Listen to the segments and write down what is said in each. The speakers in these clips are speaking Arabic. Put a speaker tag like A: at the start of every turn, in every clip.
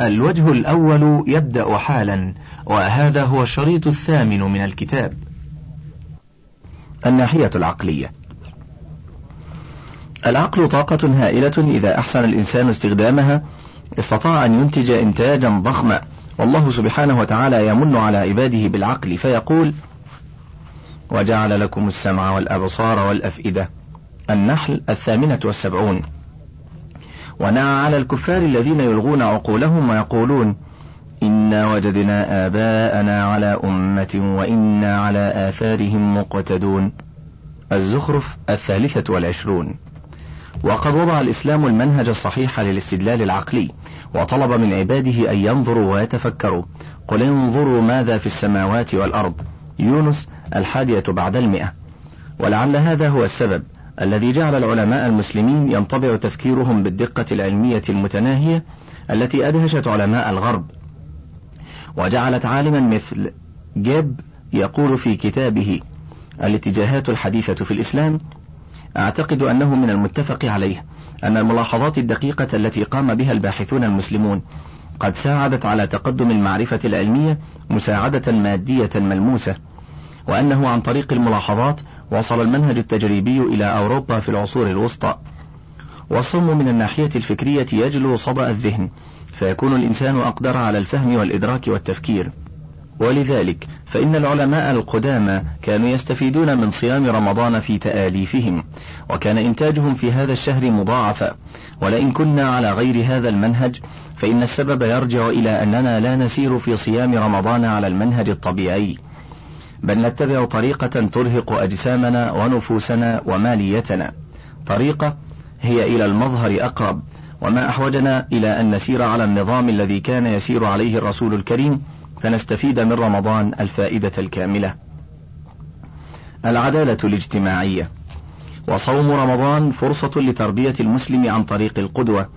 A: الوجه الأول يبدأ حالا وهذا هو الشريط الثامن من الكتاب.
B: الناحية العقلية. العقل طاقة هائلة إذا أحسن الإنسان استخدامها استطاع أن ينتج إنتاجا ضخما. والله سبحانه وتعالى يمن على عباده بالعقل فيقول وجعل لكم السمع والأبصار والأفئدة. النحل الثامنة والسبعون. ونعى على الكفار الذين يلغون عقولهم ويقولون إنا وجدنا آباءنا على أمة وإنا على آثارهم مقتدون. الزخرف الثالثة والعشرون. وقد وضع الإسلام المنهج الصحيح للاستدلال العقلي وطلب من عباده أن ينظروا ويتفكروا. قل انظروا ماذا في السماوات والأرض؟ يونس الحادية بعد المئة. ولعل هذا هو السبب. الذي جعل العلماء المسلمين ينطبع تفكيرهم بالدقة العلمية المتناهية التي أدهشت علماء الغرب. وجعلت عالما مثل جيب يقول في كتابه الاتجاهات الحديثة في الإسلام أعتقد أنه من المتفق عليه أن الملاحظات الدقيقة التي قام بها الباحثون المسلمون قد ساعدت على تقدم المعرفة العلمية مساعدة مادية ملموسة وأنه عن طريق الملاحظات وصل المنهج التجريبي إلى أوروبا في العصور الوسطى. والصم من الناحية الفكرية يجلو صدأ الذهن فيكون الإنسان أقدر على الفهم والإدراك والتفكير. ولذلك فإن العلماء القدامى كانوا يستفيدون من صيام رمضان في تآليفهم وكان إنتاجهم في هذا الشهر مضاعفا ولئن كنا على غير هذا المنهج فإن السبب يرجع إلى أننا لا نسير في صيام رمضان على المنهج الطبيعي. بل نتبع طريقة ترهق أجسامنا ونفوسنا وماليتنا. طريقة هي إلى المظهر أقرب وما أحوجنا إلى أن نسير على النظام الذي كان يسير عليه الرسول الكريم فنستفيد من رمضان الفائدة الكاملة. العدالة الاجتماعية. وصوم رمضان فرصة لتربية المسلم عن طريق القدوة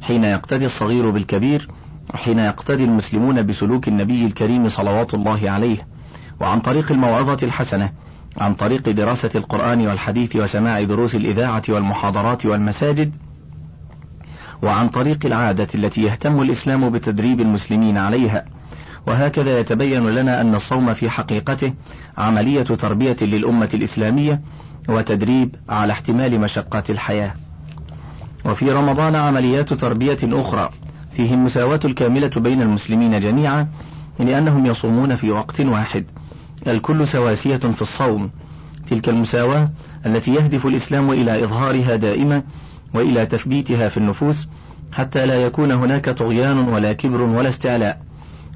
B: حين يقتدي الصغير بالكبير حين يقتدي المسلمون بسلوك النبي الكريم صلوات الله عليه. وعن طريق الموعظة الحسنة عن طريق دراسة القرآن والحديث وسماع دروس الإذاعة والمحاضرات والمساجد وعن طريق العادة التي يهتم الإسلام بتدريب المسلمين عليها. وهكذا يتبين لنا أن الصوم في حقيقته عملية تربية للأمة الإسلامية وتدريب على احتمال مشقات الحياة. وفي رمضان عمليات تربية أخرى فيه المساواة الكاملة بين المسلمين جميعا لأنهم يصومون في وقت واحد. الكل سواسية في الصوم. تلك المساواة التي يهدف الإسلام إلى إظهارها دائما وإلى تثبيتها في النفوس حتى لا يكون هناك طغيان ولا كبر ولا استعلاء.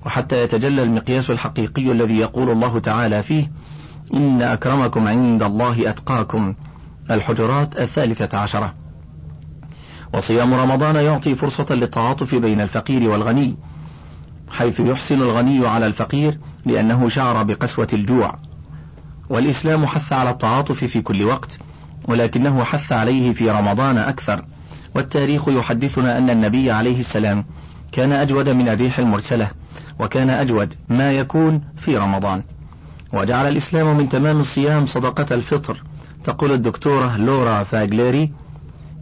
B: وحتى يتجلى المقياس الحقيقي الذي يقول الله تعالى فيه إن أكرمكم عند الله أتقاكم. الحجرات الثالثة عشرة. وصيام رمضان يعطي فرصة للتعاطف بين الفقير والغني حيث يحسن الغني على الفقير لأنه شعر بقسوة الجوع. والإسلام حث على التعاطف في كل وقت ولكنه حث عليه في رمضان أكثر. والتاريخ يحدثنا أن النبي عليه السلام كان أجود من الريح المرسلة وكان أجود ما يكون في رمضان. وجعل الإسلام من تمام الصيام صدقة الفطر. تقول الدكتورة لورا فاجليري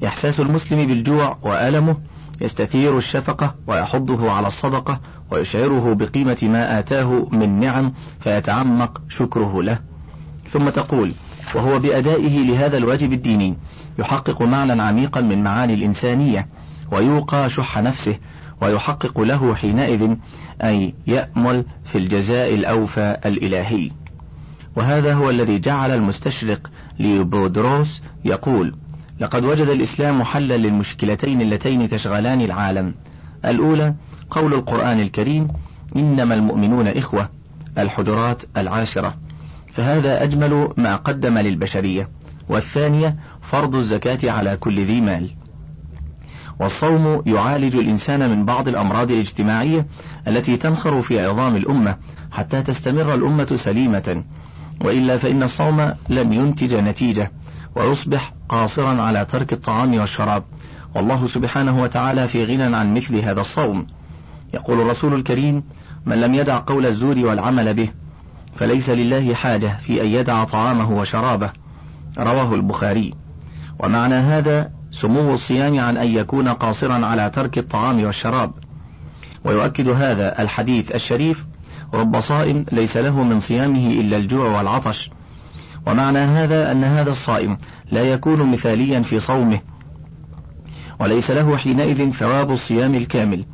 B: إحساس المسلم بالجوع وألمه يستثير الشفقة ويحضه على الصدقة ويشعره بقيمة ما آتاه من نعم فيتعمق شكره له. ثم تقول وهو بأدائه لهذا الواجب الديني يحقق معنى عميقا من معاني الإنسانية ويوقى شح نفسه ويحقق له حينئذ أي يأمل في الجزاء الأوفى الإلهي. وهذا هو الذي جعل المستشرق ليوبودروس يقول لقد وجد الإسلام حلا للمشكلتين اللتين تشغلان العالم. الأولى قول القرآن الكريم إنما المؤمنون إخوة الحجرات العاشرة. فهذا أجمل ما قدم للبشرية. والثانية فرض الزكاة على كل ذي مال. والصوم يعالج الإنسان من بعض الأمراض الاجتماعية التي تنخر في عظام الأمة حتى تستمر الأمة سليمة. وإلا فإن الصوم لن ينتج نتيجة. ويصبح قاصرا على ترك الطعام والشراب. والله سبحانه وتعالى في غنى عن مثل هذا الصوم. يقول الرسول الكريم من لم يدع قول الزور والعمل به فليس لله حاجة في أن يدع طعامه وشرابه. رواه البخاري. ومعنى هذا سمو الصيام عن أن يكون قاصرا على ترك الطعام والشراب. ويؤكد هذا الحديث الشريف رب صائم ليس له من صيامه إلا الجوع والعطش. ومعنى هذا أن هذا الصائم لا يكون مثاليا في صومه وليس له حينئذ ثواب الصيام الكامل.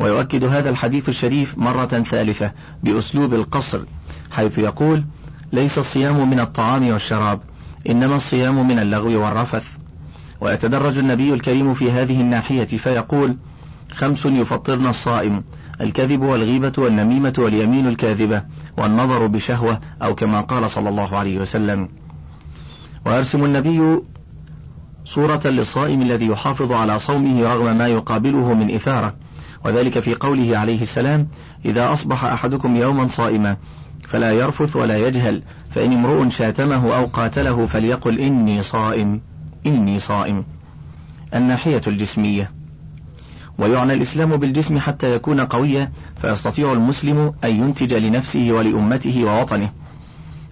B: ويؤكد هذا الحديث الشريف مرة ثالثة بأسلوب القصر حيث يقول ليس الصيام من الطعام والشراب إنما الصيام من اللغو والرفث. ويتدرج النبي الكريم في هذه الناحية فيقول خمس يفطرن الصائم الكذب والغيبة والنميمة واليمين الكاذبة والنظر بشهوة أو كما قال صلى الله عليه وسلم. ويرسم النبي صورة للصائم الذي يحافظ على صومه رغم ما يقابله من إثارة. وذلك في قوله عليه السلام إذا أصبح أحدكم يوما صائما فلا يرفث ولا يجهل فإن امرؤ شاتمه أو قاتله فليقل إني صائم إني صائم. الناحية الجسمية. ويعنى الإسلام بالجسم حتى يكون قويا فيستطيع المسلم أن ينتج لنفسه ولأمته ووطنه.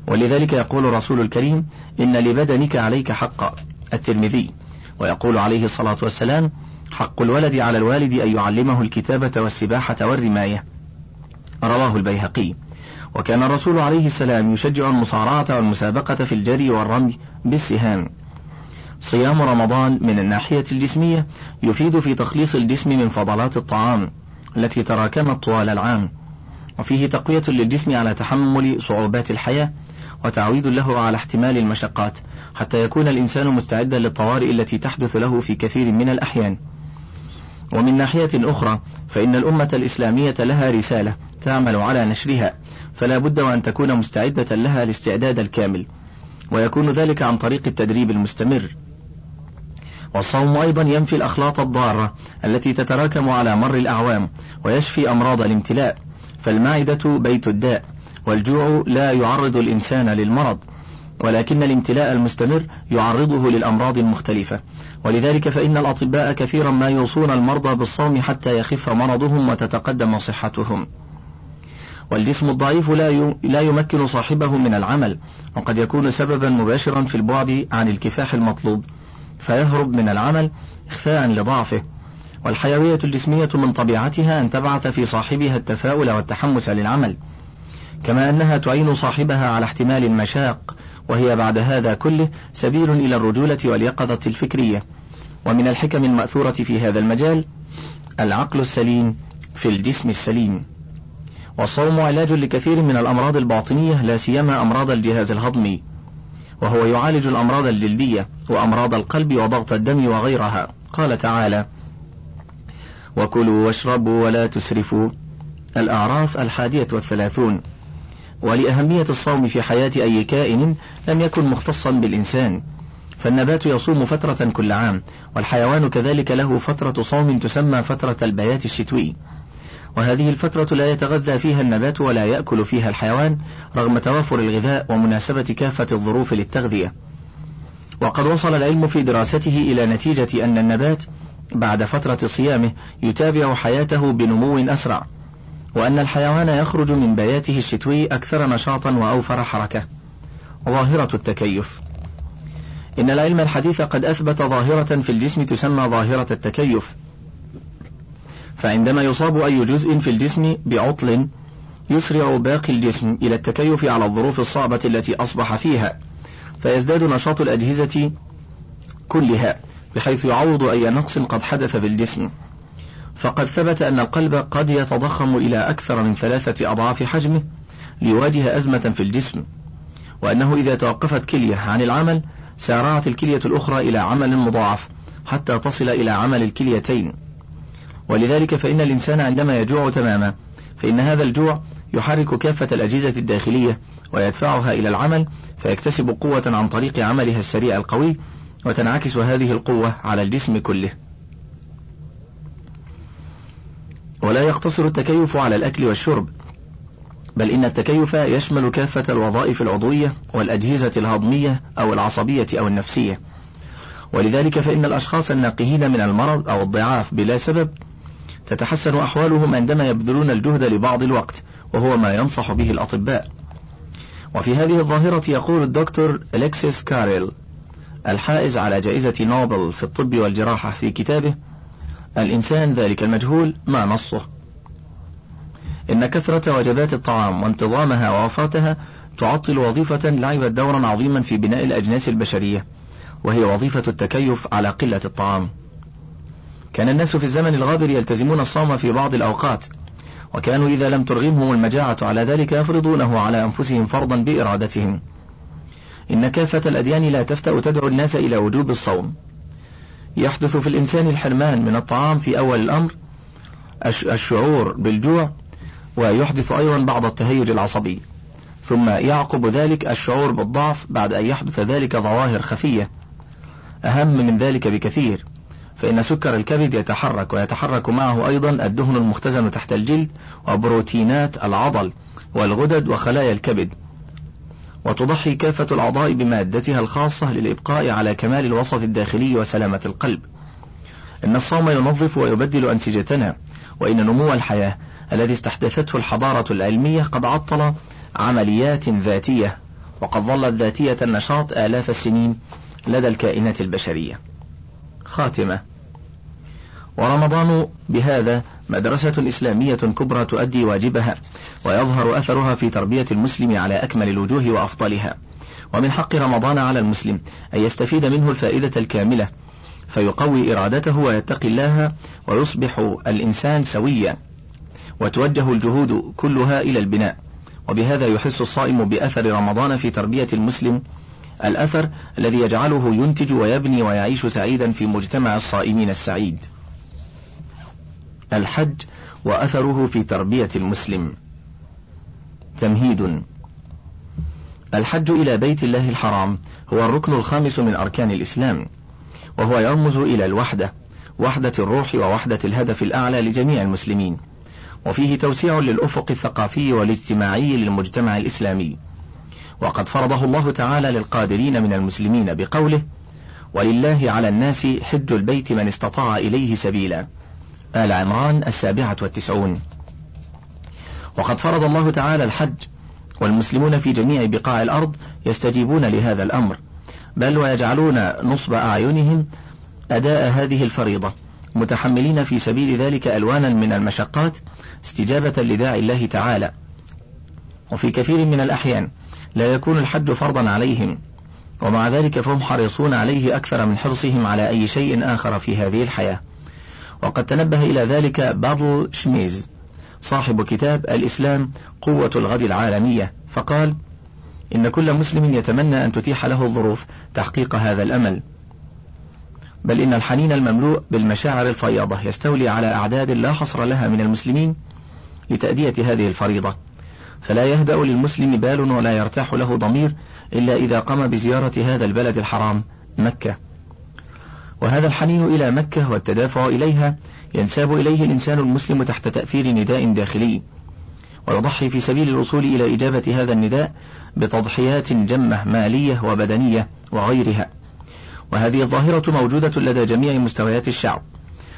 B: ولذلك يقول الرسول الكريم إن لبدنك عليك حقا الترمذي. ويقول عليه الصلاة والسلام حق الولد على الوالد أن يعلمه الكتابة والسباحة والرماية رواه البيهقي. وكان الرسول عليه السلام يشجع المصارعة والمسابقة في الجري والرمي بالسهام. صيام رمضان من الناحية الجسمية يفيد في تخليص الجسم من فضلات الطعام التي تراكمت طوال العام وفيه تقوية للجسم على تحمل صعوبات الحياة وتعويد له على احتمال المشقات حتى يكون الإنسان مستعدا للطوارئ التي تحدث له في كثير من الأحيان. ومن ناحية أخرى فإن الأمة الإسلامية لها رسالة تعمل على نشرها فلا بد وأن تكون مستعدة لها الاستعداد الكامل ويكون ذلك عن طريق التدريب المستمر. والصوم أيضا ينفي الأخلاط الضارة التي تتراكم على مر الأعوام ويشفي أمراض الامتلاء فالمعدة بيت الداء والجوع لا يعرض الإنسان للمرض ولكن الامتلاء المستمر يعرضه للأمراض المختلفة. ولذلك فإن الأطباء كثيرا ما يوصون المرضى بالصوم حتى يخف مرضهم وتتقدم صحتهم. والجسم الضعيف لا لا يمكن صاحبه من العمل وقد يكون سببا مباشرا في البعد عن الكفاح المطلوب. فيهرب من العمل إخفاء لضعفه. والحيوية الجسمية من طبيعتها أن تبعث في صاحبها التفاؤل والتحمس للعمل. كما أنها تعين صاحبها على احتمال المشاق وهي بعد هذا كله سبيل إلى الرجولة واليقظة الفكرية. ومن الحكم المأثورة في هذا المجال العقل السليم في الجسم السليم. والصوم علاج لكثير من الأمراض الباطنية لا سيما أمراض الجهاز الهضمي. وهو يعالج الأمراض الجلدية وأمراض القلب وضغط الدم وغيرها. قال تعالى وكلوا واشربوا ولا تسرفوا. الأعراف الحادية والثلاثون. ولأهمية الصوم في حياة أي كائن لم يكن مختصا بالإنسان. فالنبات يصوم فترة كل عام والحيوان كذلك له فترة صوم تسمى فترة البيات الشتوي. وهذه الفترة لا يتغذى فيها النبات ولا يأكل فيها الحيوان رغم توافر الغذاء ومناسبة كافة الظروف للتغذية. وقد وصل العلم في دراسته إلى نتيجة أن النبات بعد فترة صيامه يتابع حياته بنمو أسرع وأن الحيوان يخرج من بياته الشتوي أكثر نشاطا وأوفر حركة. ظاهرة التكيف. إن العلم الحديث قد أثبت ظاهرة في الجسم تسمى ظاهرة التكيف. فعندما يصاب أي جزء في الجسم بعطل يسرع باقي الجسم إلى التكيف على الظروف الصعبة التي أصبح فيها فيزداد نشاط الأجهزة كلها بحيث يعوض أي نقص قد حدث في الجسم. فقد ثبت أن القلب قد يتضخم إلى أكثر من ثلاثة أضعاف حجمه ليواجه أزمة في الجسم وأنه إذا توقفت كلية عن العمل سارعت الكلية الأخرى إلى عمل مضاعف حتى تصل إلى عمل الكليتين. ولذلك فإن الإنسان عندما يجوع تماما فإن هذا الجوع يحرك كافة الأجهزة الداخلية ويدفعها إلى العمل فيكتسب قوة عن طريق عملها السريع القوي وتنعكس هذه القوة على الجسم كله. ولا يقتصر التكيف على الأكل والشرب بل إن التكيف يشمل كافة الوظائف العضوية والأجهزة الهضمية أو العصبية أو النفسية. ولذلك فإن الأشخاص الناقهين من المرض أو الضعاف بلا سبب تتحسن أحوالهم عندما يبذلون الجهد لبعض الوقت وهو ما ينصح به الأطباء. وفي هذه الظاهرة يقول الدكتور أليكسيس كاريل الحائز على جائزة نوبل في الطب والجراحة في كتابه الإنسان ذلك المجهول ما نصه. إن كثرة وجبات الطعام وانتظامها ووفرتها تعطل وظيفة لعبت دورا عظيما في بناء الأجناس البشرية وهي وظيفة التكيف على قلة الطعام. كان الناس في الزمن الغابر يلتزمون الصوم في بعض الأوقات وكانوا إذا لم ترغمهم المجاعة على ذلك يفرضونه على أنفسهم فرضا بإرادتهم. إن كافة الأديان لا تفتأ تدعو الناس إلى وجوب الصوم. يحدث في الإنسان الحرمان من الطعام في أول الأمر الشعور بالجوع ويحدث أيضا بعض التهيج العصبي. ثم يعقب ذلك الشعور بالضعف بعد أن يحدث ذلك ظواهر خفية. أهم من ذلك بكثير. فإن سكر الكبد يتحرك ويتحرك معه أيضا الدهن المختزن تحت الجلد وبروتينات العضل والغدد وخلايا الكبد. وتضحي كافة الأعضاء بمادتها الخاصة للإبقاء على كمال الوسط الداخلي وسلامة القلب. إن الصوم ينظف ويبدل أنسجتنا وإن نمو الحياة الذي استحدثته الحضارة العلمية قد عطل عمليات ذاتية وقد ظلت ذاتية النشاط آلاف السنين لدى الكائنات البشرية. خاتمة. ورمضان بهذا مدرسة إسلامية كبرى تؤدي واجبها ويظهر أثرها في تربية المسلم على أكمل الوجوه وأفضلها. ومن حق رمضان على المسلم أن يستفيد منه الفائدة الكاملة فيقوي إرادته ويتقي الله ويصبح الإنسان سويا. وتوجه الجهود كلها إلى البناء وبهذا يحس الصائم بأثر رمضان في تربية المسلم الأثر الذي يجعله ينتج ويبني ويعيش سعيدا في مجتمع الصائمين السعيد. الحج وأثره في تربية المسلم. تمهيد. الحج إلى بيت الله الحرام هو الركن الخامس من أركان الإسلام وهو يرمز إلى الوحدة وحدة الروح ووحدة الهدف الأعلى لجميع المسلمين وفيه توسيع للأفق الثقافي والاجتماعي للمجتمع الإسلامي. وقد فرضه الله تعالى للقادرين من المسلمين بقوله ولله على الناس حج البيت من استطاع إليه سبيلا آل عمران السابعة والتسعون. وقد فرض الله تعالى الحج والمسلمون في جميع بقاع الأرض يستجيبون لهذا الأمر بل ويجعلون نصب أعينهم أداء هذه الفريضة متحملين في سبيل ذلك ألوانا من المشقات استجابة لداعي الله تعالى. وفي كثير من الأحيان لا يكون الحج فرضا عليهم ومع ذلك فهم حريصون عليه أكثر من حرصهم على أي شيء آخر في هذه الحياة. وقد تنبه إلى ذلك بادل شميز. صاحب كتاب الإسلام قوة الغد العالمية. فقال إن كل مسلم يتمنى أن تتيح له الظروف تحقيق هذا الأمل. بل إن الحنين المملوء بالمشاعر الفياضة يستولي على أعداد لا حصر لها من المسلمين لتأدية هذه الفريضة. فلا يهدأ للمسلم بال ولا يرتاح له ضمير إلا إذا قام بزيارة هذا البلد الحرام مكة. وهذا الحنين إلى مكة والتدافع إليها ينساب إليه الإنسان المسلم تحت تأثير نداء داخلي. ويضحي في سبيل الوصول إلى إجابة هذا النداء بتضحيات جمة مالية وبدنية وغيرها. وهذه الظاهرة موجودة لدى جميع مستويات الشعب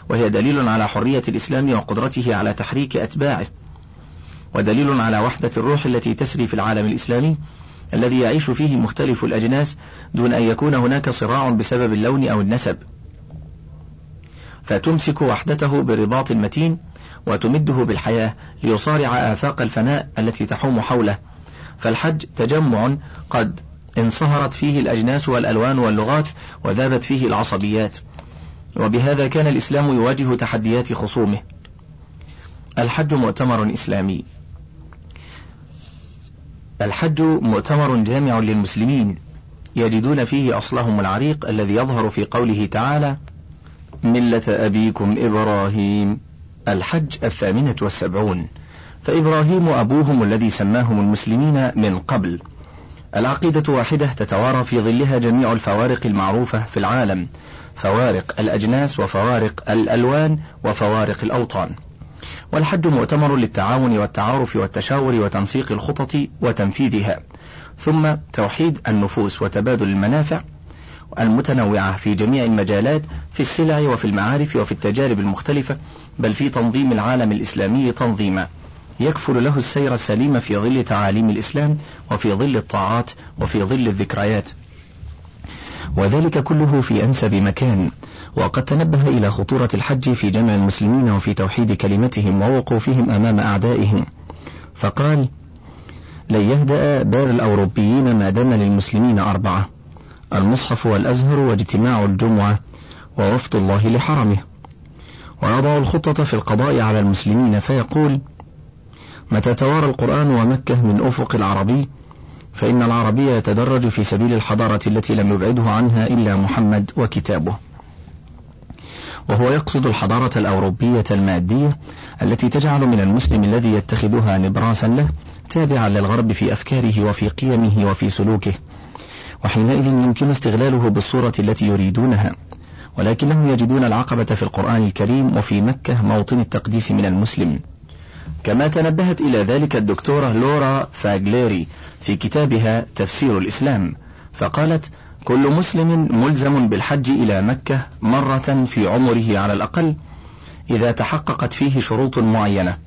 B: وهي دليل على حرية الإسلام وقدرته على تحريك أتباعه ودليل على وحدة الروح التي تسري في العالم الإسلامي الذي يعيش فيه مختلف الأجناس دون أن يكون هناك صراع بسبب اللون أو النسب. فتمسك وحدته برباط متين وتمده بالحياة ليصارع آفاق الفناء التي تحوم حوله. فالحج تجمع قد انصهرت فيه الأجناس والألوان واللغات وذابت فيه العصبيات. وبهذا كان الإسلام يواجه تحديات خصومه. الحج مؤتمر إسلامي. الحج مؤتمر جامع للمسلمين. يجدون فيه أصلهم العريق الذي يظهر في قوله تعالى ملة أبيكم إبراهيم الحج الثامنة والسبعون. فإبراهيم أبوهم الذي سماهم المسلمين من قبل. العقيدة واحدة تتوارى في ظلها جميع الفوارق المعروفة في العالم فوارق الأجناس وفوارق الألوان وفوارق الأوطان. والحج مؤتمر للتعاون والتعارف والتشاور وتنسيق الخطط وتنفيذها. ثم توحيد النفوس وتبادل المنافع المتنوعة في جميع المجالات في السلع وفي المعارف وفي التجارب المختلفة بل في تنظيم العالم الإسلامي تنظيما. يكفل له السير السليم في ظل تعاليم الإسلام وفي ظل الطاعات وفي ظل الذكريات. وذلك كله في أنسب مكان. وقد تنبه إلى خطورة الحج في جمع المسلمين وفي توحيد كلمتهم ووقوفهم أمام أعدائهم. فقال لن يهدأ بال الأوروبيين ما دام للمسلمين أربعة. المصحف والأزهر واجتماع الجمعة ووفد الله لحرمه. ويضع الخطة في القضاء على المسلمين فيقول متى توارى القرآن ومكة من أفق العربي فإن العربي يتدرج في سبيل الحضارة التي لم يبعده عنها إلا محمد وكتابه. وهو يقصد الحضارة الأوروبية المادية التي تجعل من المسلم الذي يتخذها نبراسا له تابعا للغرب في أفكاره وفي قيمه وفي سلوكه. وحينئذ يمكن استغلاله بالصورة التي يريدونها ولكنهم يجدون العقبة في القرآن الكريم وفي مكة موطن التقديس من المسلم. كما تنبهت إلى ذلك الدكتورة لورا فاغليري في كتابها تفسير الإسلام فقالت كل مسلم ملزم بالحج إلى مكة مرة في عمره على الأقل إذا تحققت فيه شروط معينة.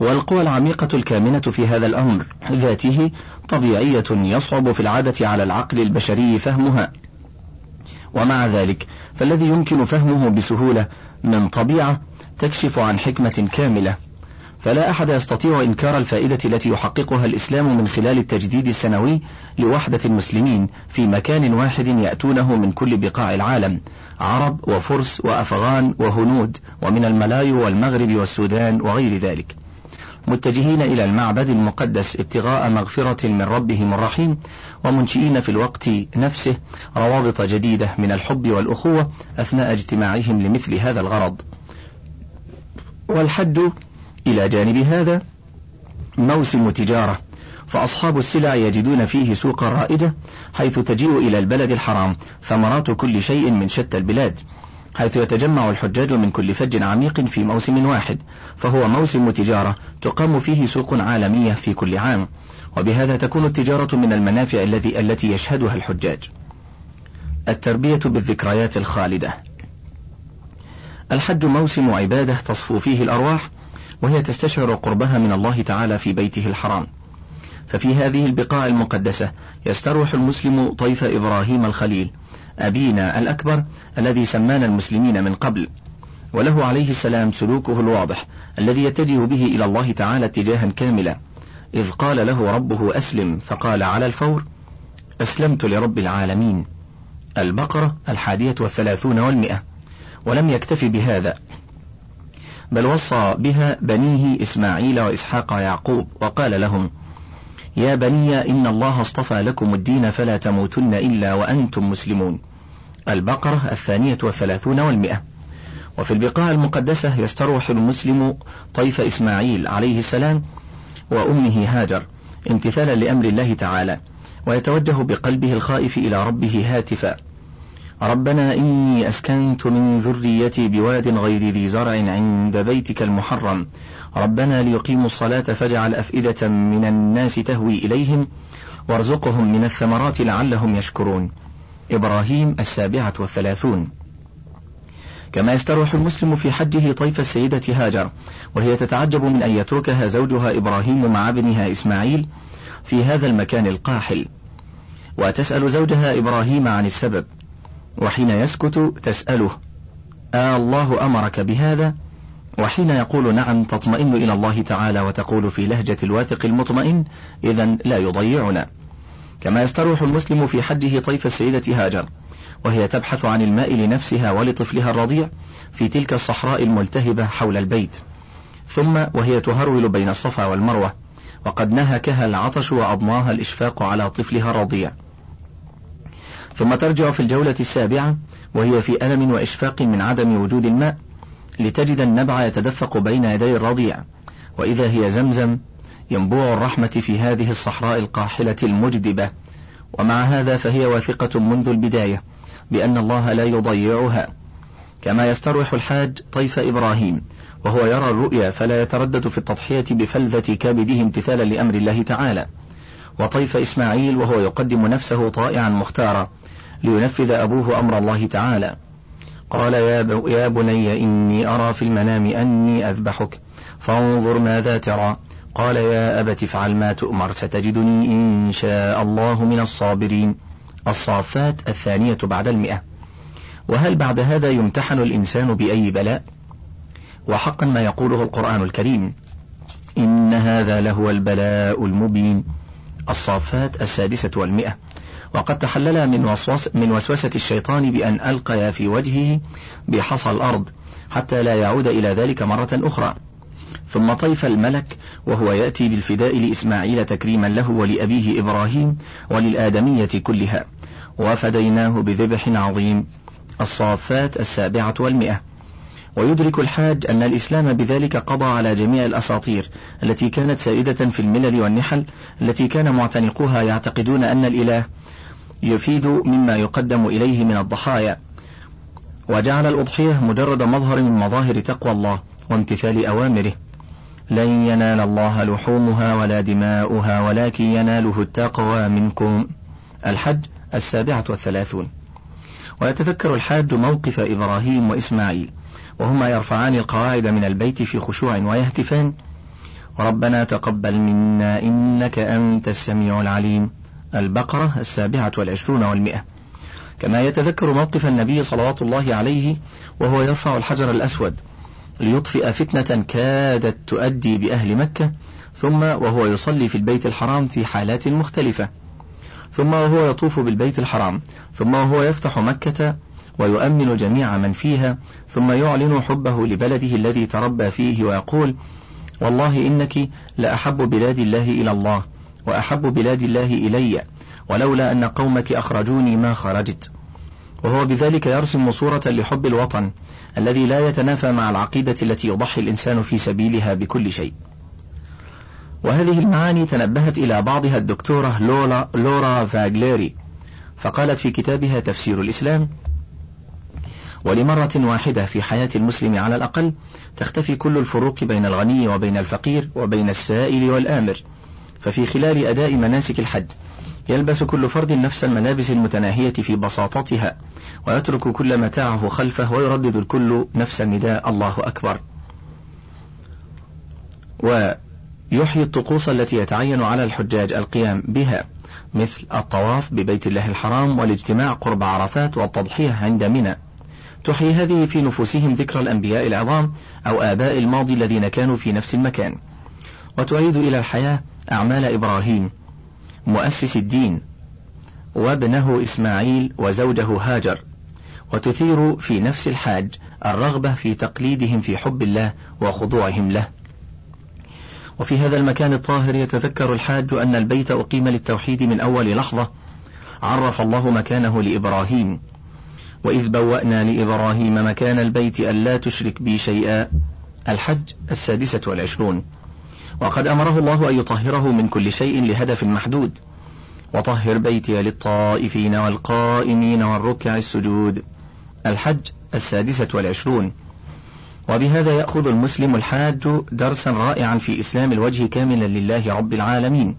B: والقوى العميقة الكامنة في هذا الأمر ذاته طبيعية يصعب في العادة على العقل البشري فهمها. ومع ذلك فالذي يمكن فهمه بسهولة من طبيعة تكشف عن حكمة كاملة. فلا أحد يستطيع إنكار الفائدة التي يحققها الإسلام من خلال التجديد السنوي لوحدة المسلمين في مكان واحد يأتونه من كل بقاع العالم عرب وفرس وأفغان وهنود ومن الملايو والمغرب والسودان وغير ذلك. متجهين إلى المعبد المقدس ابتغاء مغفرة من ربهم الرحيم ومنشئين في الوقت نفسه روابط جديدة من الحب والأخوة أثناء اجتماعهم لمثل هذا الغرض. والحج إلى جانب هذا موسم تجارة فأصحاب السلع يجدون فيه سوقا رائدة حيث تجيء إلى البلد الحرام ثمرات كل شيء من شتى البلاد. حيث يتجمع الحجاج من كل فج عميق في موسم واحد فهو موسم تجارة تقام فيه سوق عالمية في كل عام وبهذا تكون التجارة من المنافع الذي التي يشهدها الحجاج. التربية بالذكريات الخالدة. الحج موسم عبادة تصفو فيه الأرواح وهي تستشعر قربها من الله تعالى في بيته الحرام. ففي هذه البقاع المقدسة يستروح المسلم طيف إبراهيم الخليل أبينا الأكبر الذي سمانا المسلمين من قبل وله عليه السلام سلوكه الواضح الذي يتجه به إلى الله تعالى اتجاها كاملا إذ قال له ربه أسلم فقال على الفور أسلمت لرب العالمين البقرة الحادية والثلاثون والمئة ولم يكتف بهذا بل وصى بها بنيه إسماعيل وإسحاق ويعقوب وقال لهم يا بني إن الله اصطفى لكم الدين فلا تموتن إلا وأنتم مسلمون. البقرة الثانية والثلاثون والمئة. وفي البقاع المقدسة يستروح المسلم طيف إسماعيل عليه السلام وأمه هاجر امتثالا لأمر الله تعالى ويتوجه بقلبه الخائف إلى ربه هاتفا. ربنا إني أسكنت من ذريتي بواد غير ذي زرع عند بيتك المحرم. ربنا ليقيموا الصلاة فاجعل أفئدة من الناس تهوي إليهم وارزقهم من الثمرات لعلهم يشكرون. إبراهيم السابعة والثلاثون. كما يستروح المسلم في حجه طيف السيدة هاجر وهي تتعجب من أن يتركها زوجها إبراهيم مع ابنها إسماعيل في هذا المكان القاحل. وتسأل زوجها إبراهيم عن السبب. وحين يسكت تسأله آه الله أمرك بهذا؟ وحين يقول نعم تطمئن إلى الله تعالى وتقول في لهجة الواثق المطمئن إذا لا يضيعنا. كما يستروح المسلم في حجه طيف السيدة هاجر وهي تبحث عن الماء لنفسها ولطفلها الرضيع في تلك الصحراء الملتهبة حول البيت. ثم وهي تهرول بين الصفا والمروة وقد نهكها العطش وأضناها الإشفاق على طفلها الرضيع. ثم ترجع في الجولة السابعة وهي في ألم وإشفاق من عدم وجود الماء لتجد النبع يتدفق بين يدي الرضيع وإذا هي زمزم ينبوع الرحمة في هذه الصحراء القاحلة المجدبة. ومع هذا فهي واثقة منذ البداية بأن الله لا يضيعها. كما يستروح الحاج طيف إبراهيم وهو يرى الرؤيا فلا يتردد في التضحية بفلذة كبده امتثالا لأمر الله تعالى. وطيف إسماعيل وهو يقدم نفسه طائعا مختارا. لينفذ أبوه أمر الله تعالى. قال يا, يا بني إني أرى في المنام أني أذبحك فانظر ماذا ترى. قال يا أبت افعل ما تؤمر ستجدني إن شاء الله من الصابرين. الصافات الثانية بعد المئة. وهل بعد هذا يمتحن الإنسان بأي بلاء؟ وحقا ما يقوله القرآن الكريم إن هذا لهو البلاء المبين. الصافات السادسة والمئة. وقد تحلل من, وسوس من وسوسة الشيطان بأن ألقي في وجهه بحصى الأرض حتى لا يعود إلى ذلك مرة أخرى. ثم طيف الملك وهو يأتي بالفداء لإسماعيل تكريما له ولأبيه إبراهيم وللآدمية كلها. وفديناه بذبح عظيم الصافات السابعة والمئة. ويدرك الحاج أن الإسلام بذلك قضى على جميع الأساطير التي كانت سائدة في الملل والنحل التي كان معتنقوها يعتقدون أن الإله يفيد مما يقدم إليه من الضحايا. وجعل الأضحية مجرد مظهر من مظاهر تقوى الله وامتثال أوامره. لن ينال الله لحومها ولا دماؤها ولكن يناله التقوى منكم. الحج السابعة والثلاثون. ويتذكر الحاج موقف إبراهيم وإسماعيل وهما يرفعان القواعد من البيت في خشوع ويهتفان. ربنا تقبل منا إنك أنت السميع العليم. البقرة السابعة والعشرون والمئة. كما يتذكر موقف النبي صلوات الله عليه وهو يرفع الحجر الأسود ليطفئ فتنة كادت تؤدي بأهل مكة ثم وهو يصلي في البيت الحرام في حالات مختلفة. ثم وهو يطوف بالبيت الحرام ثم وهو يفتح مكة ويؤمن جميع من فيها ثم يعلن حبه لبلده الذي تربى فيه ويقول والله إنك لأحب بلاد الله إلى الله وأحب بلاد الله إلي ولولا أن قومك أخرجوني ما خرجت. وهو بذلك يرسم صورة لحب الوطن الذي لا يتنافى مع العقيدة التي يضحي الإنسان في سبيلها بكل شيء. وهذه المعاني تنبهت إلى بعضها الدكتورة لورا, لورا فاغليري فقالت في كتابها تفسير الإسلام ولمرة واحدة في حياة المسلم على الأقل تختفي كل الفروق بين الغني وبين الفقير وبين السائل والآمر. ففي خلال أداء مناسك الحج يلبس كل فرد نفس الملابس المتناهية في بساطتها ويترك كل متاعه خلفه ويردد الكل نفس النداء. الله أكبر. ويحيي الطقوس التي يتعين على الحجاج القيام بها مثل الطواف ببيت الله الحرام والاجتماع قرب عرفات والتضحية عند منى. تحيي هذه في نفوسهم ذكر الأنبياء العظام أو آباء الماضي الذين كانوا في نفس المكان. وتعيد إلى الحياة أعمال إبراهيم مؤسس الدين وابنه إسماعيل وزوجه هاجر وتثير في نفس الحاج الرغبة في تقليدهم في حب الله وخضوعهم له. وفي هذا المكان الطاهر يتذكر الحاج أن البيت أقيم للتوحيد من أول لحظة. عرف الله مكانه لإبراهيم. وإذ بوأنا لإبراهيم مكان البيت ألا تشرك بي شيئا. الحج السادسة والعشرون. وقد أمره الله أن يطهره من كل شيء لهدف محدود. وطهر بيتي للطائفين والقائمين والركع السجود. الحج السادسة والعشرون. وبهذا يأخذ المسلم الحاج درسا رائعا في إسلام الوجه كاملا لله رب العالمين.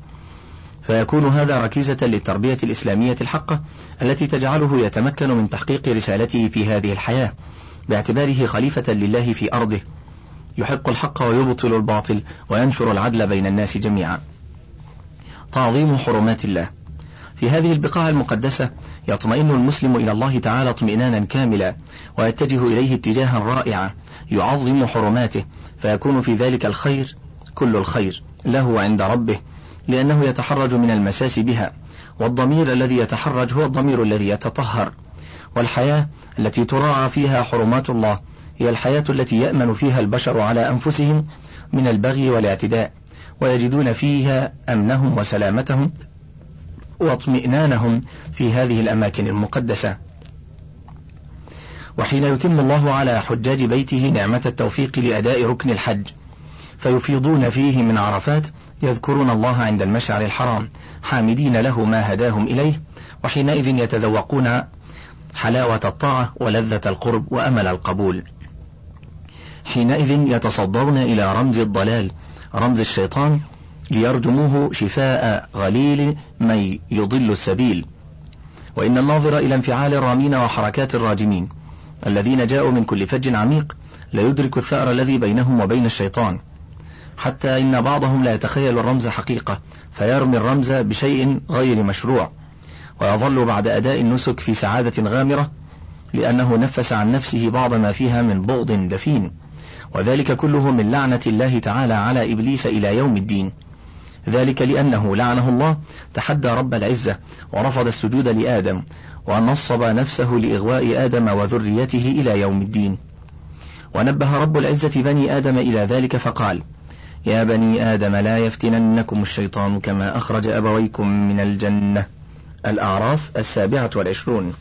B: فيكون هذا ركيزة للتربية الإسلامية الحقة التي تجعله يتمكن من تحقيق رسالته في هذه الحياة باعتباره خليفة لله في أرضه. يحق الحق ويبطل الباطل وينشر العدل بين الناس جميعا. تعظيم حرمات الله. في هذه البقاع المقدسة يطمئن المسلم إلى الله تعالى اطمئنانا كاملا ويتجه إليه اتجاها رائعا يعظم حرماته فيكون في ذلك الخير كل الخير له عند ربه لأنه يتحرج من المساس بها والضمير الذي يتحرج هو الضمير الذي يتطهر والحياة التي تراعى فيها حرمات الله هي الحياة التي يأمن فيها البشر على أنفسهم من البغي والاعتداء ويجدون فيها أمنهم وسلامتهم واطمئنانهم في هذه الأماكن المقدسة. وحين يتم الله على حجاج بيته نعمة التوفيق لأداء ركن الحج فيفيضون فيه من عرفات يذكرون الله عند المشعر الحرام حامدين له ما هداهم إليه وحينئذ يتذوقون حلاوة الطاعة ولذة القرب وأمل القبول. حينئذ يتصدرون إلى رمز الضلال رمز الشيطان ليرجموه شفاء غليل من يضل السبيل. وإن الناظر إلى انفعال الرامين وحركات الراجمين الذين جاءوا من كل فج عميق ليدرك الثأر الذي بينهم وبين الشيطان. حتى إن بعضهم لا يتخيل الرمز حقيقة فيرمي الرمز بشيء غير مشروع. ويظل بعد أداء النسك في سعادة غامرة لأنه نفس عن نفسه بعض ما فيها من بغض دفين. وذلك كله من لعنة الله تعالى على إبليس إلى يوم الدين. ذلك لأنه لعنه الله تحدى رب العزة ورفض السجود لآدم ونصب نفسه لإغواء آدم وذريته إلى يوم الدين. ونبه رب العزة بني آدم إلى ذلك فقال يا بني آدم لا يفتننكم الشيطان كما أخرج أبويكم من الجنة. الأعراف السابعة والعشرون.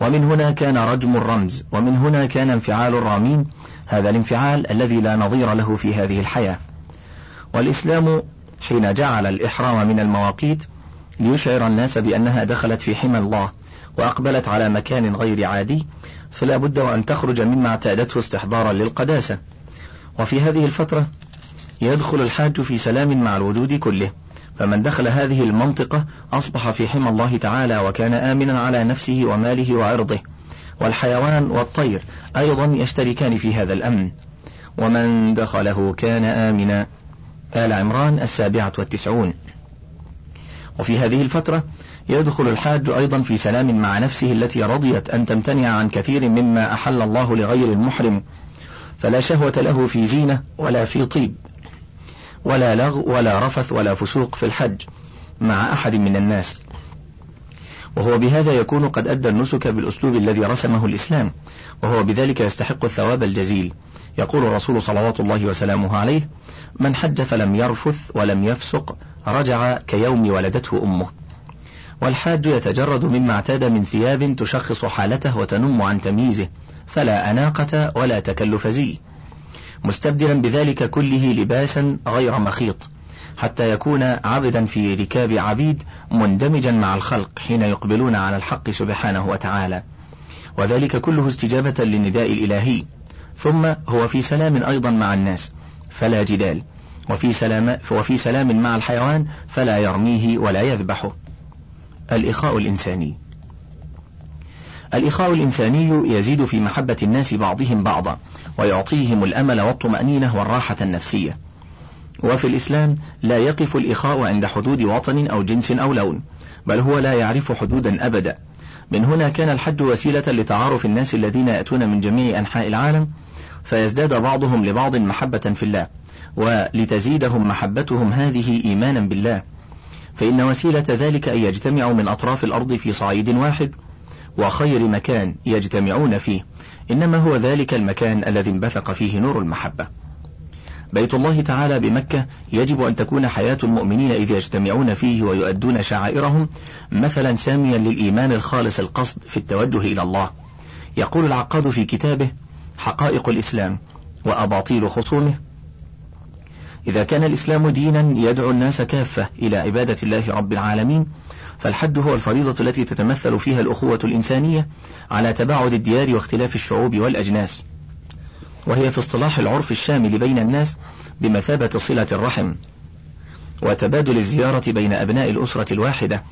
B: ومن هنا كان رجم الرمز ومن هنا كان انفعال الرامين هذا الانفعال الذي لا نظير له في هذه الحياة. والإسلام حين جعل الإحرام من المواقيت ليشعر الناس بأنها دخلت في حمى الله وأقبلت على مكان غير عادي فلا بد وأن تخرج مما اعتادته استحضارا للقداسة. وفي هذه الفترة يدخل الحاج في سلام مع الوجود كله. فمن دخل هذه المنطقة أصبح في حمى الله تعالى وكان آمنا على نفسه وماله وعرضه والحيوان والطير أيضا يشتركان في هذا الأمن. ومن دخله كان آمنا. آل عمران السابعة والتسعون. وفي هذه الفترة يدخل الحاج أيضا في سلام مع نفسه التي رضيت أن تمتنع عن كثير مما أحل الله لغير المحرم. فلا شهوة له في زينة ولا في طيب. ولا لغو ولا رفث ولا فسوق في الحج مع أحد من الناس. وهو بهذا يكون قد أدى النسك بالأسلوب الذي رسمه الإسلام وهو بذلك يستحق الثواب الجزيل. يقول الرسول صلوات الله وسلامه عليه من حج فلم يرفث ولم يفسق رجع كيوم ولدته أمه. والحاج يتجرد مما اعتاد من ثياب تشخص حالته وتنم عن تمييزه فلا أناقة ولا تكلف زي. مستبدلا بذلك كله لباسا غير مخيط حتى يكون عبدا في ركاب عبيد مندمجا مع الخلق حين يقبلون على الحق سبحانه وتعالى. وذلك كله استجابة للنداء الإلهي. ثم هو في سلام أيضا مع الناس فلا جدال. وفي سلام, وفي سلام مع الحيوان فلا يرميه ولا يذبحه. الإخاء الإنساني. الإخاء الإنساني يزيد في محبة الناس بعضهم بعضا ويعطيهم الأمل والطمأنينة والراحة النفسية. وفي الإسلام لا يقف الإخاء عند حدود وطن أو جنس أو لون بل هو لا يعرف حدودا أبدا. من هنا كان الحج وسيلة لتعارف الناس الذين يأتون من جميع أنحاء العالم فيزداد بعضهم لبعض محبة في الله ولتزيدهم محبتهم هذه إيمانا بالله. فإن وسيلة ذلك أن يجتمعوا من أطراف الأرض في صعيد واحد وخير مكان يجتمعون فيه. إنما هو ذلك المكان الذي انبثق فيه نور المحبة. بيت الله تعالى بمكة يجب أن تكون حياة المؤمنين إذ يجتمعون فيه ويؤدون شعائرهم مثلا ساميا للإيمان الخالص القصد في التوجه إلى الله. يقول العقاد في كتابه حقائق الإسلام وأباطيل خصومه إذا كان الإسلام دينا يدعو الناس كافة إلى عبادة الله رب العالمين فالحج هو الفريضة التي تتمثل فيها الأخوة الإنسانية على تباعد الديار واختلاف الشعوب والأجناس. وهي في اصطلاح العرف الشامل بين الناس بمثابة صلة الرحم وتبادل الزيارة بين أبناء الأسرة الواحدة.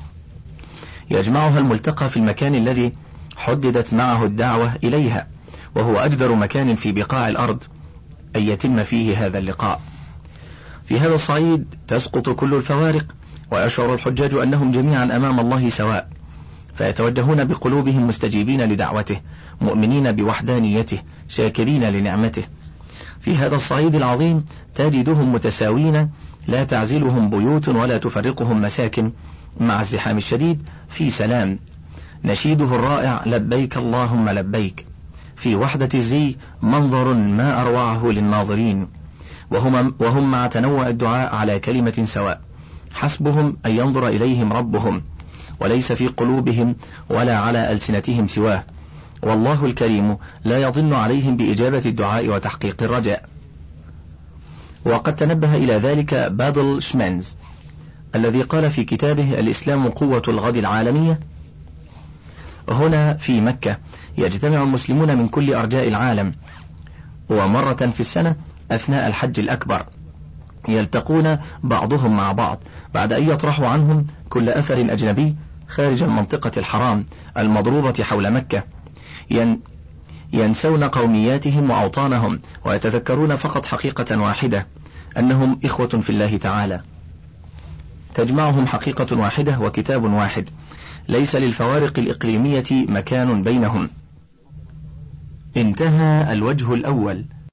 B: يجمعها الملتقى في المكان الذي حددت معه الدعوة إليها وهو أجدر مكان في بقاع الأرض أن يتم فيه هذا اللقاء. في هذا الصعيد تسقط كل الفوارق ويشعر الحجاج أنهم جميعا أمام الله سواء فيتوجهون بقلوبهم مستجيبين لدعوته مؤمنين بوحدانيته شاكرين لنعمته. في هذا الصعيد العظيم تجدهم متساوين لا تعزلهم بيوت ولا تفرقهم مساكن مع الزحام الشديد في سلام. نشيده الرائع لبيك اللهم لبيك. في وحدة الزي منظر ما أروعه للناظرين. وهم, وهم مع تنوع الدعاء على كلمة سواء. حسبهم أن ينظر إليهم ربهم وليس في قلوبهم ولا على ألسنتهم سواه. والله الكريم لا يضن عليهم بإجابة الدعاء وتحقيق الرجاء. وقد تنبه إلى ذلك بادل شمانز الذي قال في كتابه الإسلام قوة الغد العالمية هنا في مكة يجتمع المسلمون من كل أرجاء العالم ومرة في السنة أثناء الحج الأكبر. يلتقون بعضهم مع بعض. بعد أن يطرحوا عنهم كل أثر أجنبي خارج المنطقة الحرام المضروبة حول مكة. ين ينسون قومياتهم وأوطانهم ويتذكرون فقط حقيقة واحدة أنهم إخوة في الله تعالى. تجمعهم حقيقة واحدة وكتاب واحد. ليس للفوارق الإقليمية مكان بينهم.
A: انتهى الوجه الأول.